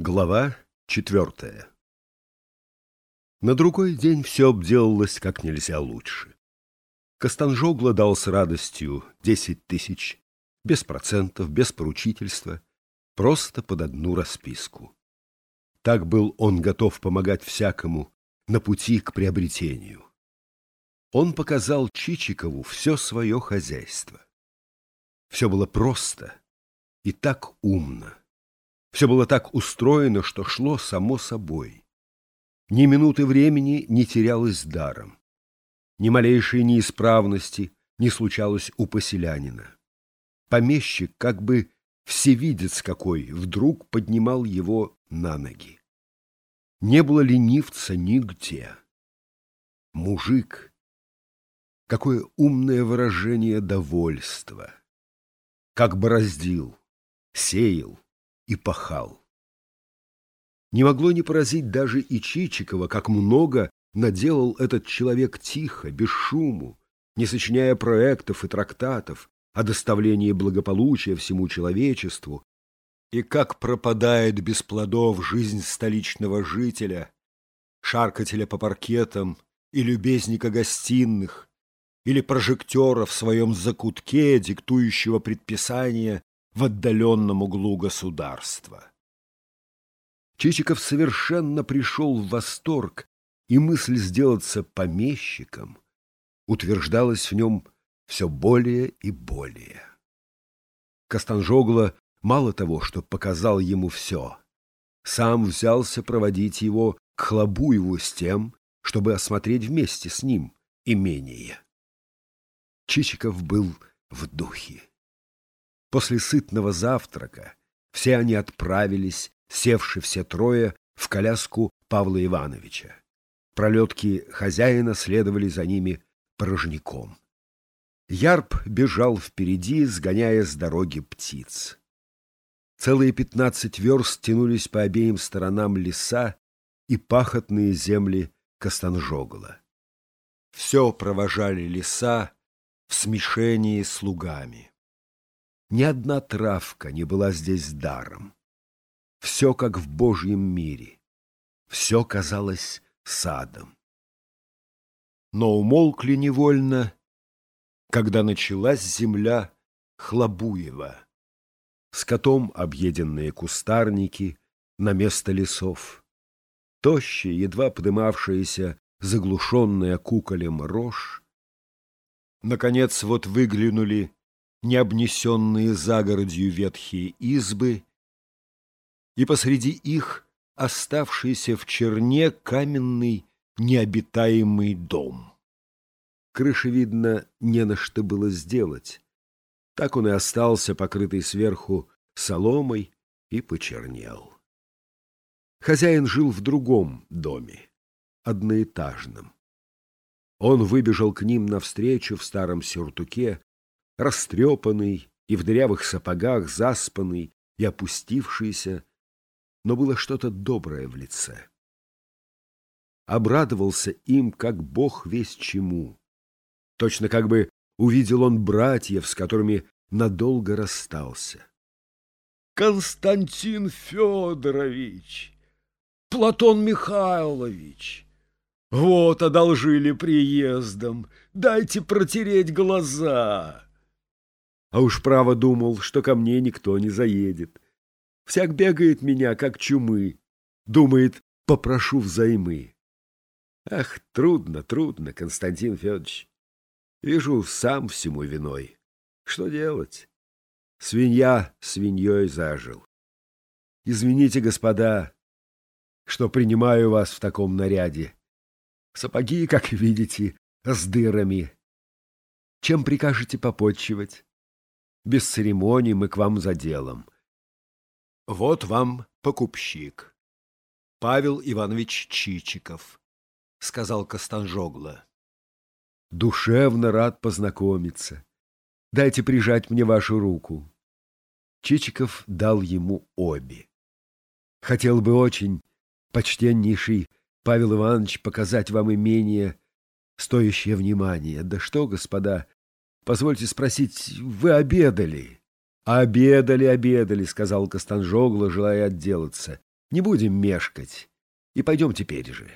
Глава четвертая На другой день все обделалось как нельзя лучше. Костанжогла дал с радостью десять тысяч, без процентов, без поручительства, просто под одну расписку. Так был он готов помогать всякому на пути к приобретению. Он показал Чичикову все свое хозяйство. Все было просто и так умно. Все было так устроено, что шло само собой. Ни минуты времени не терялось даром. Ни малейшей неисправности не случалось у поселянина. Помещик, как бы всевидец какой, вдруг поднимал его на ноги. Не было ленивца нигде. Мужик. Какое умное выражение довольства. Как бороздил, сеял, и пахал. Не могло не поразить даже и Чичикова, как много наделал этот человек тихо, без шуму, не сочиняя проектов и трактатов о доставлении благополучия всему человечеству, и как пропадает без плодов жизнь столичного жителя, шаркателя по паркетам и любезника гостиных, или прожектора в своем закутке, диктующего предписания в отдаленном углу государства. Чичиков совершенно пришел в восторг, и мысль сделаться помещиком утверждалась в нем все более и более. Костанжогло мало того, что показал ему все, сам взялся проводить его к Хлобуеву с тем, чтобы осмотреть вместе с ним имение. Чичиков был в духе. После сытного завтрака все они отправились, севши все трое, в коляску Павла Ивановича. Пролетки хозяина следовали за ними порожняком. Ярб бежал впереди, сгоняя с дороги птиц. Целые пятнадцать верст тянулись по обеим сторонам леса и пахотные земли Костанжогла. Все провожали леса в смешении с лугами. Ни одна травка не была здесь даром. Все как в Божьем мире. Все казалось садом. Но умолкли невольно, когда началась земля Хлобуева. Скотом объеденные кустарники на место лесов. Тощая, едва подымавшаяся, заглушенная куколем рожь. Наконец вот выглянули необнесенные загородью ветхие избы, и посреди их оставшийся в черне каменный необитаемый дом. Крыши, видно, не на что было сделать. Так он и остался, покрытый сверху соломой, и почернел. Хозяин жил в другом доме, одноэтажном. Он выбежал к ним навстречу в старом сюртуке, растрепанный и в дырявых сапогах, заспанный и опустившийся, но было что-то доброе в лице. Обрадовался им, как бог весь чему. Точно как бы увидел он братьев, с которыми надолго расстался. «Константин Федорович! Платон Михайлович!» Вот одолжили приездом, дайте протереть глаза. А уж право думал, что ко мне никто не заедет. Всяк бегает меня, как чумы. Думает, попрошу взаймы. Ах, трудно, трудно, Константин Федорович. Вижу, сам всему виной. Что делать? Свинья свиньей зажил. Извините, господа, что принимаю вас в таком наряде. Сапоги, как видите, с дырами. Чем прикажете попотчевать? Без церемоний мы к вам за делом. Вот вам покупщик. Павел Иванович Чичиков, — сказал Костанжогла. Душевно рад познакомиться. Дайте прижать мне вашу руку. Чичиков дал ему обе. Хотел бы очень, почтеннейший Павел Иванович, показать вам имение, стоящее внимания. Да что, господа, Позвольте спросить, вы обедали? Обедали, обедали, сказал Костанжогло, желая отделаться. Не будем мешкать и пойдем теперь же.